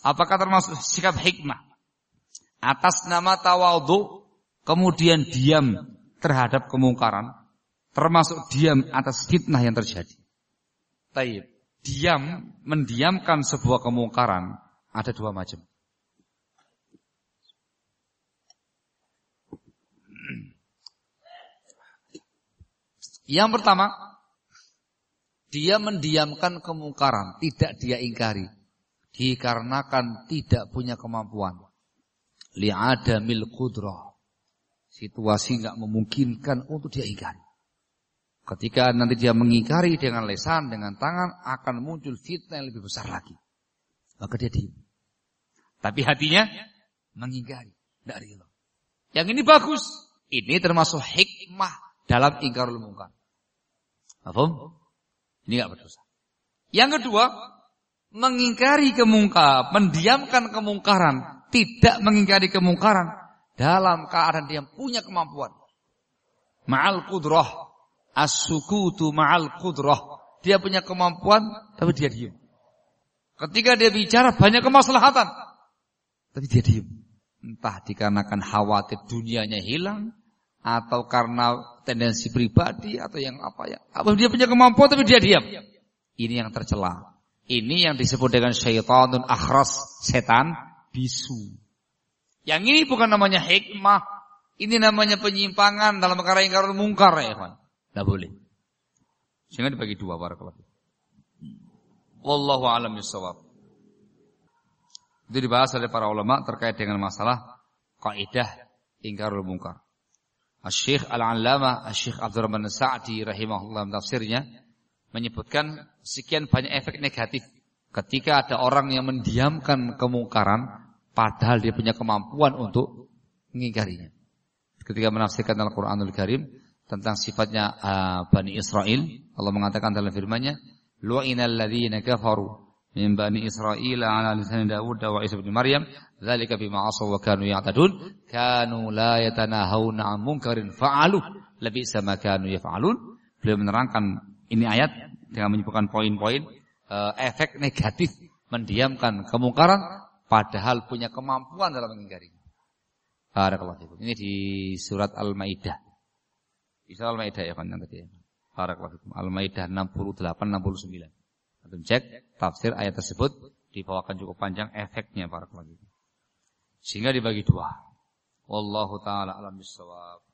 Apakah termasuk sikap hikmah? Atas nama tawadhu kemudian diam terhadap kemungkaran termasuk diam atas fitnah yang terjadi. Taib. Diam mendiamkan sebuah kemungkaran ada dua macam. Yang pertama, dia mendiamkan kemungkaran, tidak dia ingkari. Dikarenakan tidak punya kemampuan. Li'adamil kudrah. Situasi nggak memungkinkan untuk dia ingkari. Ketika nanti dia mengingkari dengan lesan, dengan tangan, akan muncul fitnah yang lebih besar lagi. Maka dia diam. Tapi hatinya mengingkari. Tidak rela. Yang ini bagus. Ini termasuk hikmah dalam ingkarul mungkar. Paham? Ini enggak berdosa. Yang kedua, mengingkari kemungkar, mendiamkan kemungkaran, tidak mengingkari kemungkaran dalam keadaan dia punya kemampuan. Ma'al kudrah, as-sukutu ma'al kudrah. Dia punya kemampuan tapi dia diam. Ketika dia bicara banyak kemaslahatan tapi dia diam. Entah dikarenakan khawatir dunianya hilang atau karena tendensi pribadi atau yang apa ya. Apa dia punya kemampuan tapi dia diam. Ini yang tercela. Ini yang disebut dengan syaitanun akhras, setan bisu. Yang ini bukan namanya hikmah. Ini namanya penyimpangan dalam perkara karun mungkar ya kan. Tidak boleh. Sehingga dibagi dua barakallahu. Wallahu alam bisawab. Itu dibahas oleh para ulama terkait dengan masalah kaidah ingkarul mungkar. Syekh Al-Allamah Syekh Abdurrahman Sa'di rahimahullah tafsirnya menyebutkan sekian banyak efek negatif ketika ada orang yang mendiamkan kemungkaran padahal dia punya kemampuan untuk mengingkarinya. Ketika menafsirkan Al-Qur'anul Karim tentang sifatnya uh, Bani Israel, Allah mengatakan dalam firman-Nya, "Lu'inal ladzina kafaru min bani Israel ala lisan Dawud wa Isa bin Maryam dzalika bima asaw wa kanu ya'tadun kanu la yatanahawna 'an munkarin fa'alu lebih sama kanu yaf'alun beliau menerangkan ini ayat dengan menyebutkan poin-poin uh, efek negatif mendiamkan kemungkaran padahal punya kemampuan dalam mengingkari. Barakallahu Ini di surat Al-Maidah. Di surat Al-Maidah ya kan yang tadi. Barakallahu Al-Maidah 68 69. Antum cek tafsir ayat tersebut dibawakan cukup panjang efeknya para keluarga. Sehingga dibagi dua. Wallahu taala alam bisawab.